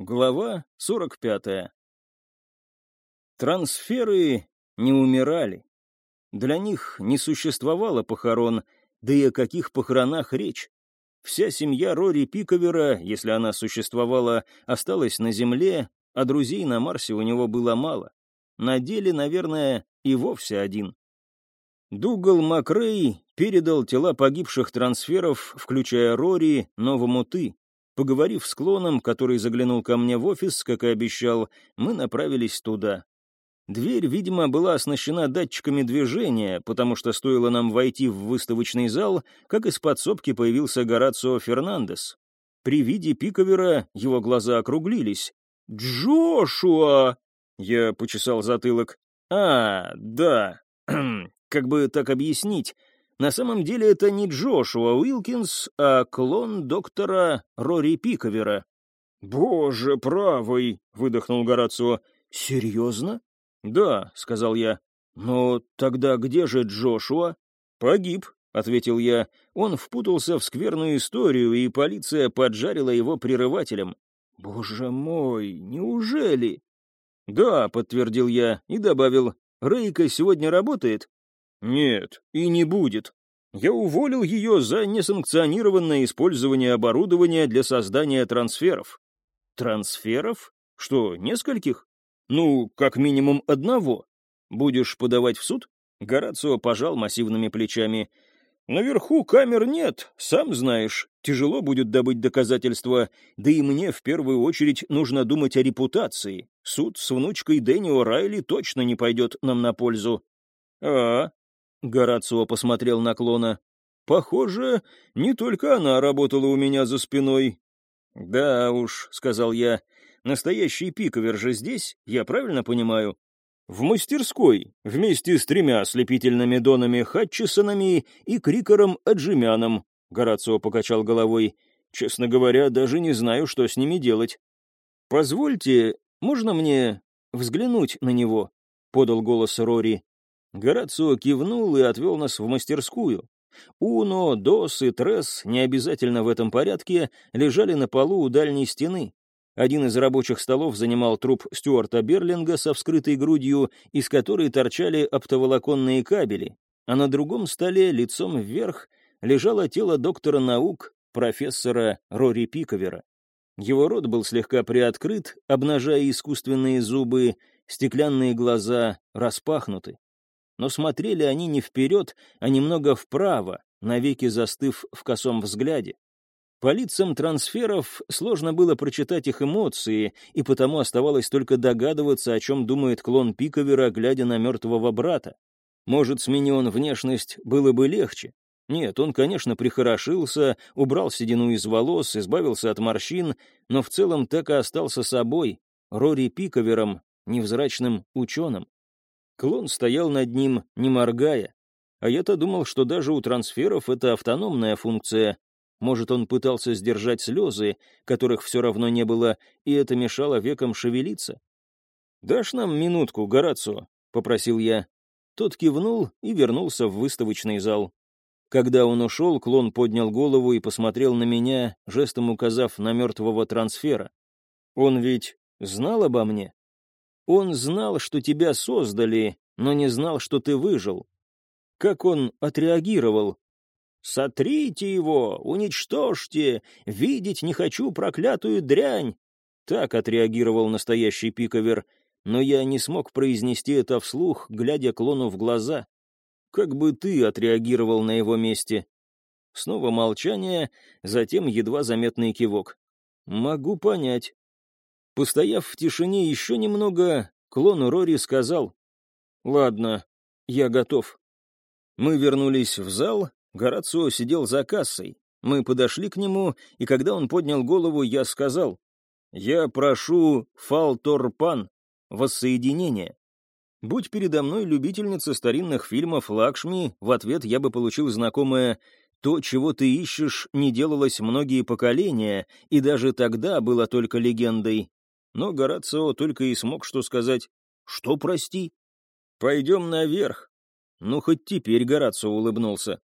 Глава 45. Трансферы не умирали. Для них не существовало похорон, да и о каких похоронах речь. Вся семья Рори Пиковера, если она существовала, осталась на Земле, а друзей на Марсе у него было мало. На деле, наверное, и вовсе один. Дугал Макрей передал тела погибших трансферов, включая Рори, новому «ты», Поговорив с клоном, который заглянул ко мне в офис, как и обещал, мы направились туда. Дверь, видимо, была оснащена датчиками движения, потому что стоило нам войти в выставочный зал, как из подсобки появился Горацио Фернандес. При виде Пиковера его глаза округлились. «Джошуа!» — я почесал затылок. «А, да, как бы так объяснить?» На самом деле это не Джошуа Уилкинс, а клон доктора Рори Пиковера. «Боже правый!» — выдохнул Горацио. «Серьезно?» «Да», — сказал я. «Но тогда где же Джошуа?» «Погиб», — ответил я. «Он впутался в скверную историю, и полиция поджарила его прерывателем». «Боже мой, неужели?» «Да», — подтвердил я и добавил. «Рейка сегодня работает?» Нет, и не будет. Я уволил ее за несанкционированное использование оборудования для создания трансферов. Трансферов? Что, нескольких? Ну, как минимум одного. Будешь подавать в суд? Горацио пожал массивными плечами. Наверху камер нет, сам знаешь. Тяжело будет добыть доказательства, да и мне в первую очередь нужно думать о репутации. Суд с внучкой Дэнни О'Райли точно не пойдет нам на пользу. А, Горацио посмотрел на клона. «Похоже, не только она работала у меня за спиной». «Да уж», — сказал я, — «настоящий пиковер же здесь, я правильно понимаю?» «В мастерской, вместе с тремя ослепительными донами Хатчесонами и Крикором Аджимяном», — Горацио покачал головой. «Честно говоря, даже не знаю, что с ними делать». «Позвольте, можно мне взглянуть на него?» — подал голос Рори. Горацио кивнул и отвел нас в мастерскую. Уно, Дос и Тресс, не обязательно в этом порядке, лежали на полу у дальней стены. Один из рабочих столов занимал труп Стюарта Берлинга со вскрытой грудью, из которой торчали оптоволоконные кабели, а на другом столе, лицом вверх, лежало тело доктора наук, профессора Рори Пиковера. Его рот был слегка приоткрыт, обнажая искусственные зубы, стеклянные глаза распахнуты но смотрели они не вперед, а немного вправо, навеки застыв в косом взгляде. По лицам трансферов сложно было прочитать их эмоции, и потому оставалось только догадываться, о чем думает клон Пиковера, глядя на мертвого брата. Может, смени он внешность, было бы легче. Нет, он, конечно, прихорошился, убрал седину из волос, избавился от морщин, но в целом так и остался собой, Рори Пиковером, невзрачным ученым. Клон стоял над ним, не моргая. А я-то думал, что даже у трансферов это автономная функция. Может, он пытался сдержать слезы, которых все равно не было, и это мешало векам шевелиться? «Дашь нам минутку, Горацио?» — попросил я. Тот кивнул и вернулся в выставочный зал. Когда он ушел, клон поднял голову и посмотрел на меня, жестом указав на мертвого трансфера. «Он ведь знал обо мне?» Он знал, что тебя создали, но не знал, что ты выжил. Как он отреагировал? «Сотрите его! Уничтожьте! Видеть не хочу проклятую дрянь!» Так отреагировал настоящий пиковер, но я не смог произнести это вслух, глядя клону в глаза. «Как бы ты отреагировал на его месте?» Снова молчание, затем едва заметный кивок. «Могу понять. Постояв в тишине еще немного, клон Рори сказал, «Ладно, я готов». Мы вернулись в зал, Горацио сидел за кассой. Мы подошли к нему, и когда он поднял голову, я сказал, «Я прошу Фалторпан, воссоединение». Будь передо мной любительница старинных фильмов Лакшми, в ответ я бы получил знакомое «То, чего ты ищешь, не делалось многие поколения, и даже тогда было только легендой но Горацио только и смог что сказать «Что, прости?» «Пойдем наверх». Ну, хоть теперь Горацио улыбнулся.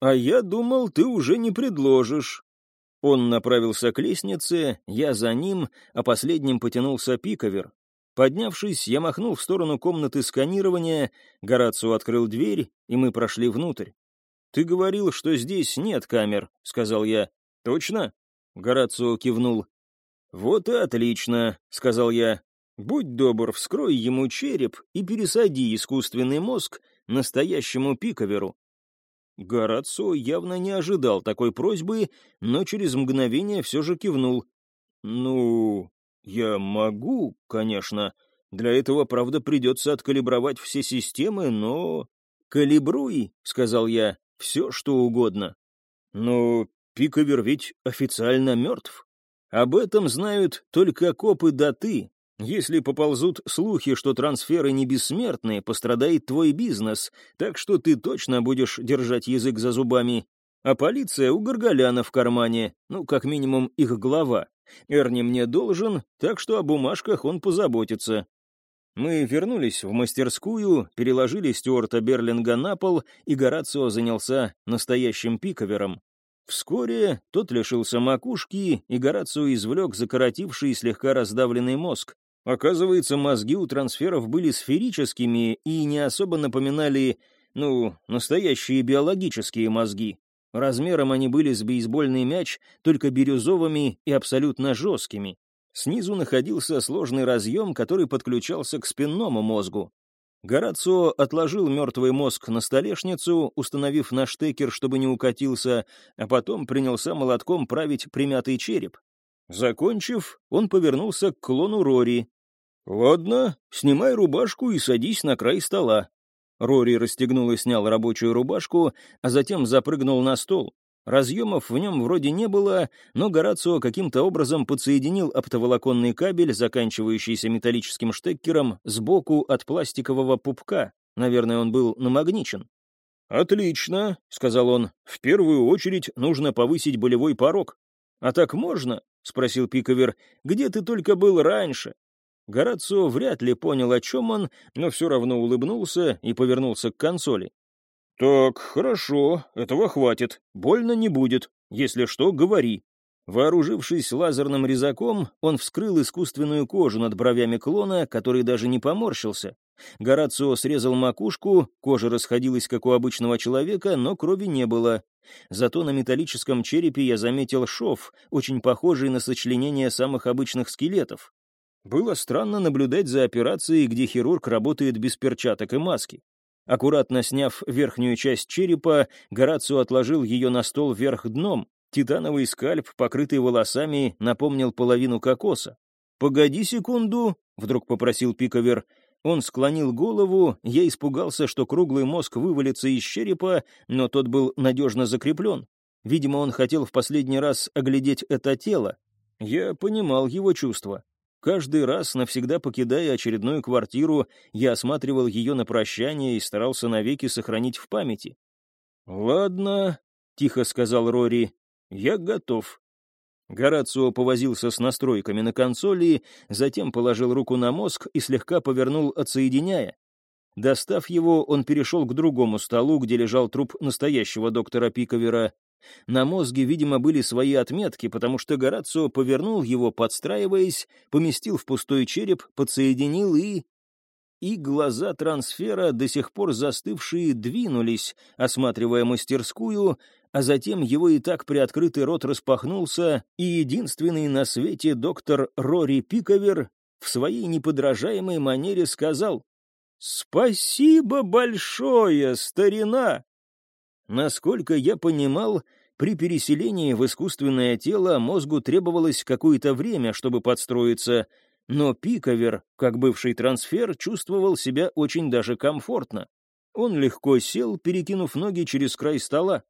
«А я думал, ты уже не предложишь». Он направился к лестнице, я за ним, а последним потянулся пиковер. Поднявшись, я махнул в сторону комнаты сканирования, Горацио открыл дверь, и мы прошли внутрь. «Ты говорил, что здесь нет камер», — сказал я. «Точно?» — Горацио кивнул. «Вот и отлично», — сказал я. «Будь добр, вскрой ему череп и пересади искусственный мозг настоящему пиковеру». Горацио явно не ожидал такой просьбы, но через мгновение все же кивнул. «Ну, я могу, конечно. Для этого, правда, придется откалибровать все системы, но...» «Калибруй», — сказал я, — «все, что угодно». «Но Пиковер ведь официально мертв. Об этом знают только копы да ты, если поползут слухи, что трансферы не бессмертные, пострадает твой бизнес, так что ты точно будешь держать язык за зубами. А полиция у Горголяна в кармане, ну, как минимум, их глава. Эрни мне должен, так что о бумажках он позаботится. Мы вернулись в мастерскую, переложили Стюарта Берлинга на пол, и Горацио занялся настоящим пиковером. Вскоре тот лишился макушки, и Горацио извлек закоротивший и слегка раздавленный мозг. Оказывается, мозги у трансферов были сферическими и не особо напоминали, ну, настоящие биологические мозги. Размером они были с бейсбольный мяч, только бирюзовыми и абсолютно жесткими. Снизу находился сложный разъем, который подключался к спинному мозгу. Горацио отложил мертвый мозг на столешницу, установив на штекер, чтобы не укатился, а потом принялся молотком править примятый череп. Закончив, он повернулся к клону Рори, «Ладно, снимай рубашку и садись на край стола». Рори расстегнул и снял рабочую рубашку, а затем запрыгнул на стол. Разъемов в нем вроде не было, но Горацио каким-то образом подсоединил оптоволоконный кабель, заканчивающийся металлическим штекером, сбоку от пластикового пупка. Наверное, он был намагничен. «Отлично», — сказал он. «В первую очередь нужно повысить болевой порог». «А так можно?» — спросил Пиковер. «Где ты только был раньше?» Горацио вряд ли понял, о чем он, но все равно улыбнулся и повернулся к консоли. «Так, хорошо, этого хватит. Больно не будет. Если что, говори». Вооружившись лазерным резаком, он вскрыл искусственную кожу над бровями клона, который даже не поморщился. Горацио срезал макушку, кожа расходилась, как у обычного человека, но крови не было. Зато на металлическом черепе я заметил шов, очень похожий на сочленение самых обычных скелетов. Было странно наблюдать за операцией, где хирург работает без перчаток и маски. Аккуратно сняв верхнюю часть черепа, Горацио отложил ее на стол вверх дном. Титановый скальп, покрытый волосами, напомнил половину кокоса. «Погоди секунду», — вдруг попросил Пиковер. Он склонил голову, я испугался, что круглый мозг вывалится из черепа, но тот был надежно закреплен. Видимо, он хотел в последний раз оглядеть это тело. Я понимал его чувства. Каждый раз, навсегда покидая очередную квартиру, я осматривал ее на прощание и старался навеки сохранить в памяти. «Ладно», — тихо сказал Рори, — «я готов». Горацио повозился с настройками на консоли, затем положил руку на мозг и слегка повернул, отсоединяя. Достав его, он перешел к другому столу, где лежал труп настоящего доктора Пиковера. На мозге, видимо, были свои отметки, потому что Горацио повернул его, подстраиваясь, поместил в пустой череп, подсоединил и... И глаза трансфера, до сих пор застывшие, двинулись, осматривая мастерскую, а затем его и так приоткрытый рот распахнулся, и единственный на свете доктор Рори Пиковер в своей неподражаемой манере сказал «Спасибо большое, старина!» Насколько я понимал, при переселении в искусственное тело мозгу требовалось какое-то время, чтобы подстроиться, но Пиковер, как бывший трансфер, чувствовал себя очень даже комфортно. Он легко сел, перекинув ноги через край стола.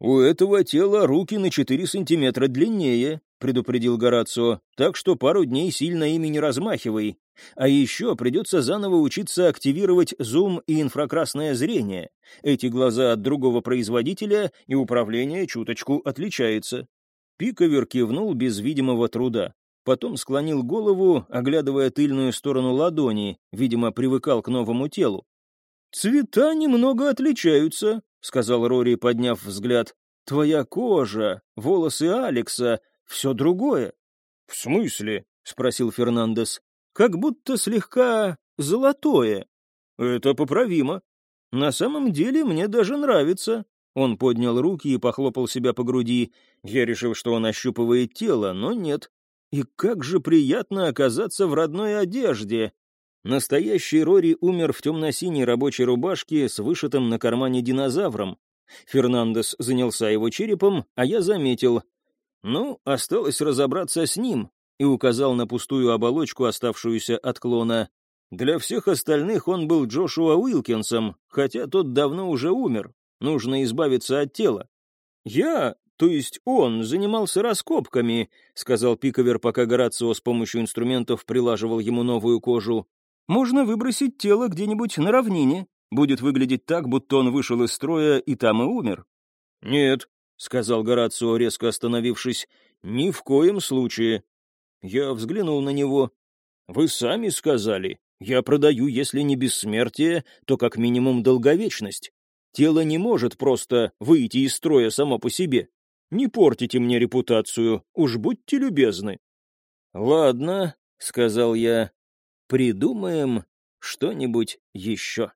«У этого тела руки на 4 сантиметра длиннее», — предупредил Горацио, «так что пару дней сильно ими не размахивай. А еще придется заново учиться активировать зум и инфракрасное зрение. Эти глаза от другого производителя и управление чуточку отличается». Пиковер кивнул без видимого труда. Потом склонил голову, оглядывая тыльную сторону ладони, видимо, привыкал к новому телу. «Цвета немного отличаются», — сказал Рори, подняв взгляд. твоя кожа, волосы Алекса — все другое». «В смысле?» — спросил Фернандес. «Как будто слегка золотое». «Это поправимо. На самом деле мне даже нравится». Он поднял руки и похлопал себя по груди. Я решил, что он ощупывает тело, но нет. И как же приятно оказаться в родной одежде. Настоящий Рори умер в темно-синей рабочей рубашке с вышитым на кармане динозавром. Фернандес занялся его черепом, а я заметил. Ну, осталось разобраться с ним, и указал на пустую оболочку, оставшуюся от клона. Для всех остальных он был Джошуа Уилкинсом, хотя тот давно уже умер. Нужно избавиться от тела. Я, то есть он, занимался раскопками, сказал Пиковер, пока Горацио с помощью инструментов прилаживал ему новую кожу. Можно выбросить тело где-нибудь на равнине. Будет выглядеть так, будто он вышел из строя и там и умер. «Нет», — сказал Горацио, резко остановившись, — «ни в коем случае». Я взглянул на него. «Вы сами сказали. Я продаю, если не бессмертие, то как минимум долговечность. Тело не может просто выйти из строя само по себе. Не портите мне репутацию, уж будьте любезны». «Ладно», — сказал я, Придумаем что-нибудь еще.